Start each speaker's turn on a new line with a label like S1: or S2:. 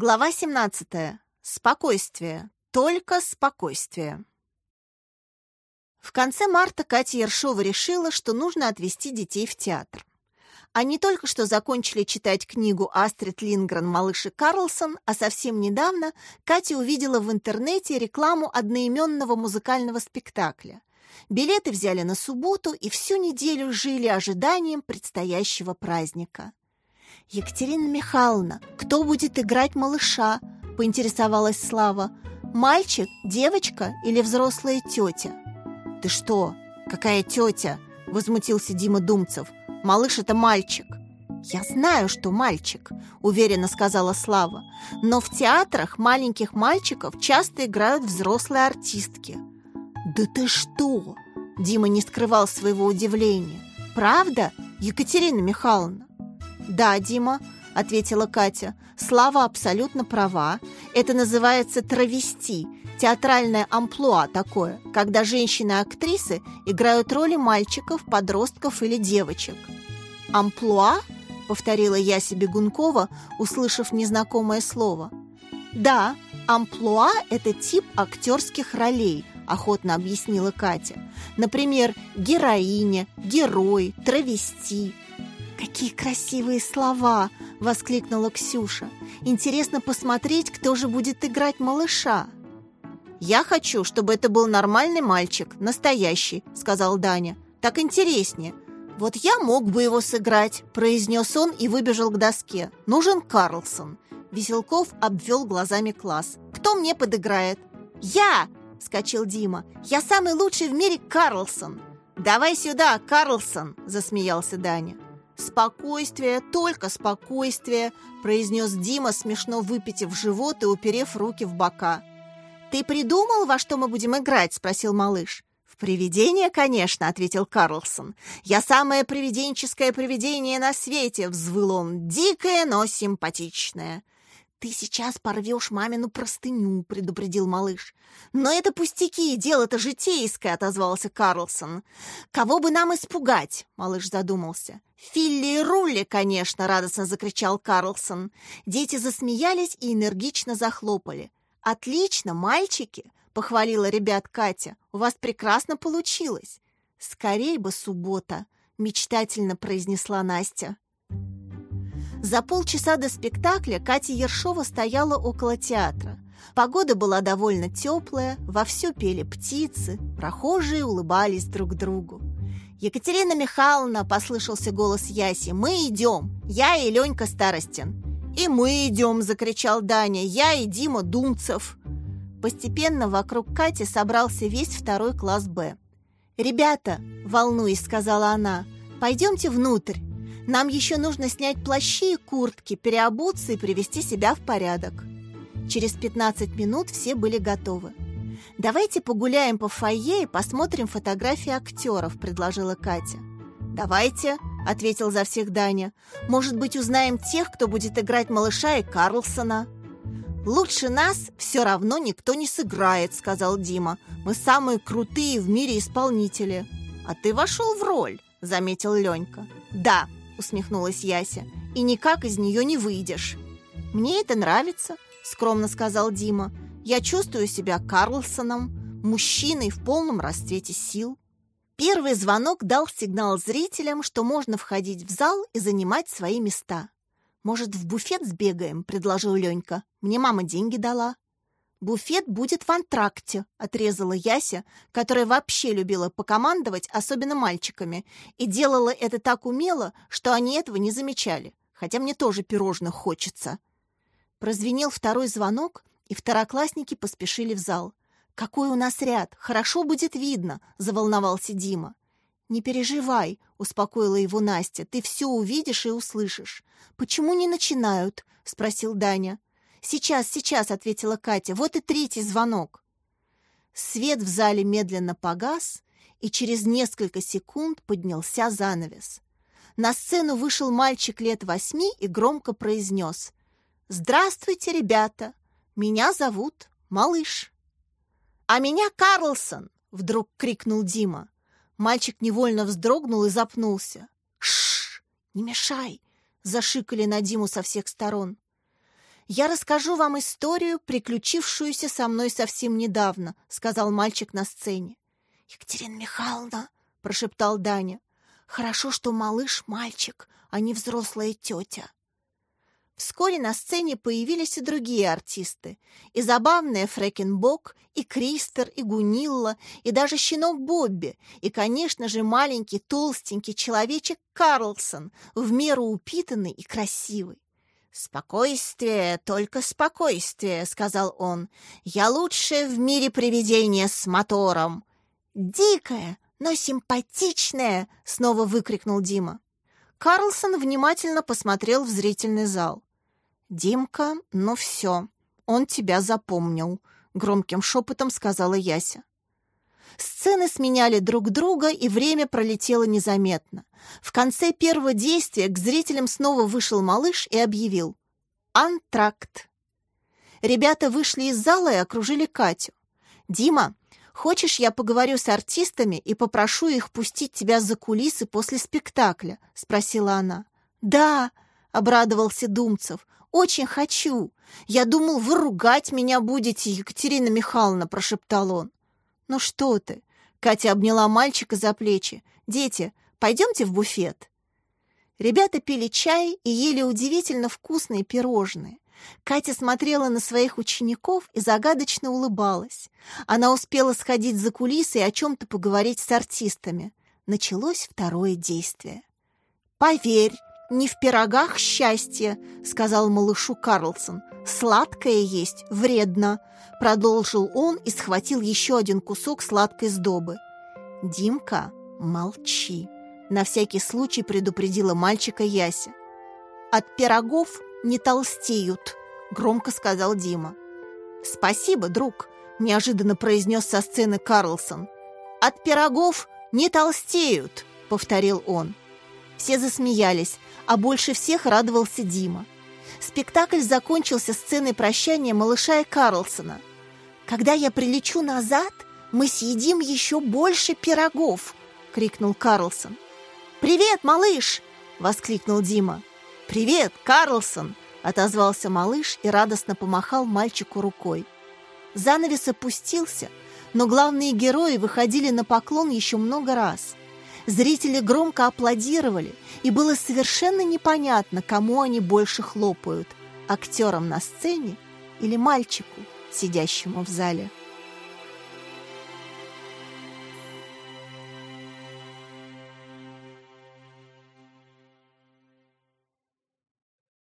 S1: Глава 17. Спокойствие. Только спокойствие. В конце марта Катя Ершова решила, что нужно отвезти детей в театр. Они только что закончили читать книгу Астрид Лингрен «Малыш и Карлсон», а совсем недавно Катя увидела в интернете рекламу одноименного музыкального спектакля. Билеты взяли на субботу и всю неделю жили ожиданием предстоящего праздника. «Екатерина Михайловна, кто будет играть малыша?» – поинтересовалась Слава. «Мальчик, девочка или взрослая тетя?» «Ты что? Какая тетя?» – возмутился Дима Думцев. «Малыш – это мальчик». «Я знаю, что мальчик», – уверенно сказала Слава. «Но в театрах маленьких мальчиков часто играют взрослые артистки». «Да ты что?» – Дима не скрывал своего удивления. «Правда, Екатерина Михайловна?» «Да, Дима», — ответила Катя. «Слава абсолютно права. Это называется травести, театральное амплуа такое, когда женщины-актрисы играют роли мальчиков, подростков или девочек». «Амплуа?» — повторила я себе Гункова, услышав незнакомое слово. «Да, амплуа — это тип актерских ролей», — охотно объяснила Катя. «Например, героиня, герой, травести». «Какие красивые слова!» — воскликнула Ксюша. «Интересно посмотреть, кто же будет играть малыша». «Я хочу, чтобы это был нормальный мальчик, настоящий», — сказал Даня. «Так интереснее». «Вот я мог бы его сыграть», — произнес он и выбежал к доске. «Нужен Карлсон». Веселков обвел глазами класс. «Кто мне подыграет?» «Я!» — вскочил Дима. «Я самый лучший в мире Карлсон!» «Давай сюда, Карлсон!» — засмеялся Даня. «Спокойствие, только спокойствие», – произнес Дима, смешно выпитив живот и уперев руки в бока. «Ты придумал, во что мы будем играть?» – спросил малыш. «В привидение, конечно», — ответил Карлсон. «Я самое привиденческое привидение на свете», — взвыл он. «Дикое, но симпатичное». «Ты сейчас порвешь мамину простыню», — предупредил малыш. «Но это пустяки, дело-то житейское», — отозвался Карлсон. «Кого бы нам испугать?» — малыш задумался. «Филли и Рулли, конечно!» — радостно закричал Карлсон. Дети засмеялись и энергично захлопали. «Отлично, мальчики!» — похвалила ребят Катя. «У вас прекрасно получилось!» «Скорей бы суббота!» — мечтательно произнесла Настя. За полчаса до спектакля Катя Ершова стояла около театра. Погода была довольно теплая, вовсю пели птицы, прохожие улыбались друг другу. «Екатерина Михайловна!» – послышался голос Яси. «Мы идем! Я и Ленька Старостин!» «И мы идем!» – закричал Даня. «Я и Дима Думцев!» Постепенно вокруг Кати собрался весь второй класс «Б». «Ребята!» – волнуясь, сказала она. «Пойдемте внутрь. Нам еще нужно снять плащи и куртки, переобуться и привести себя в порядок. Через 15 минут все были готовы. «Давайте погуляем по фойе и посмотрим фотографии актеров», — предложила Катя. «Давайте», — ответил за всех Даня. «Может быть, узнаем тех, кто будет играть малыша и Карлсона?» «Лучше нас все равно никто не сыграет», — сказал Дима. «Мы самые крутые в мире исполнители». «А ты вошел в роль», — заметил Ленька. «Да», усмехнулась Яся. «И никак из нее не выйдешь». «Мне это нравится», — скромно сказал Дима. «Я чувствую себя Карлсоном, мужчиной в полном расцвете сил». Первый звонок дал сигнал зрителям, что можно входить в зал и занимать свои места. «Может, в буфет сбегаем?» — предложил Ленька. «Мне мама деньги дала». «Буфет будет в антракте», — отрезала Яся, которая вообще любила покомандовать, особенно мальчиками, и делала это так умело, что они этого не замечали, хотя мне тоже пирожных хочется. Прозвенел второй звонок, и второклассники поспешили в зал. «Какой у нас ряд! Хорошо будет видно!» — заволновался Дима. «Не переживай», — успокоила его Настя, — «ты все увидишь и услышишь». «Почему не начинают?» — спросил Даня. «Сейчас, сейчас», — ответила Катя. «Вот и третий звонок». Свет в зале медленно погас, и через несколько секунд поднялся занавес. На сцену вышел мальчик лет восьми и громко произнес «Здравствуйте, ребята! Меня зовут Малыш». «А меня Карлсон!» — вдруг крикнул Дима. Мальчик невольно вздрогнул и запнулся. «Шш! Не мешай!» — зашикали на Диму со всех сторон. «Я расскажу вам историю, приключившуюся со мной совсем недавно», — сказал мальчик на сцене. «Екатерина Михайловна», — прошептал Даня, — «хорошо, что малыш — мальчик, а не взрослая тетя». Вскоре на сцене появились и другие артисты. И забавная Фрэкенбок, и Кристер, и Гунилла, и даже щенок Бобби, и, конечно же, маленький толстенький человечек Карлсон, в меру упитанный и красивый. «Спокойствие, только спокойствие», — сказал он. «Я лучшее в мире привидение с мотором». «Дикое, но симпатичное!» — снова выкрикнул Дима. Карлсон внимательно посмотрел в зрительный зал. «Димка, ну все, он тебя запомнил», — громким шепотом сказала Яся. Сцены сменяли друг друга, и время пролетело незаметно. В конце первого действия к зрителям снова вышел малыш и объявил «Антракт». Ребята вышли из зала и окружили Катю. «Дима, хочешь, я поговорю с артистами и попрошу их пустить тебя за кулисы после спектакля?» — спросила она. «Да», — обрадовался Думцев, очень хочу. Я думал, вы ругать меня будете, Екатерина Михайловна», — прошептал он. «Ну что ты?» — Катя обняла мальчика за плечи. «Дети, пойдемте в буфет». Ребята пили чай и ели удивительно вкусные пирожные. Катя смотрела на своих учеников и загадочно улыбалась. Она успела сходить за кулисы и о чем-то поговорить с артистами. Началось второе действие. «Поверь, «Не в пирогах счастье», — сказал малышу Карлсон. «Сладкое есть вредно», — продолжил он и схватил еще один кусок сладкой сдобы. «Димка, молчи», — на всякий случай предупредила мальчика Яся. «От пирогов не толстеют», — громко сказал Дима. «Спасибо, друг», — неожиданно произнес со сцены Карлсон. «От пирогов не толстеют», — повторил он. Все засмеялись, а больше всех радовался Дима. Спектакль закончился сценой прощания малыша и Карлсона. «Когда я прилечу назад, мы съедим еще больше пирогов!» — крикнул Карлсон. «Привет, малыш!» — воскликнул Дима. «Привет, Карлсон!» — отозвался малыш и радостно помахал мальчику рукой. Занавес опустился, но главные герои выходили на поклон еще много раз. Зрители громко аплодировали, и было совершенно непонятно, кому они больше хлопают – актерам на сцене или мальчику, сидящему в зале.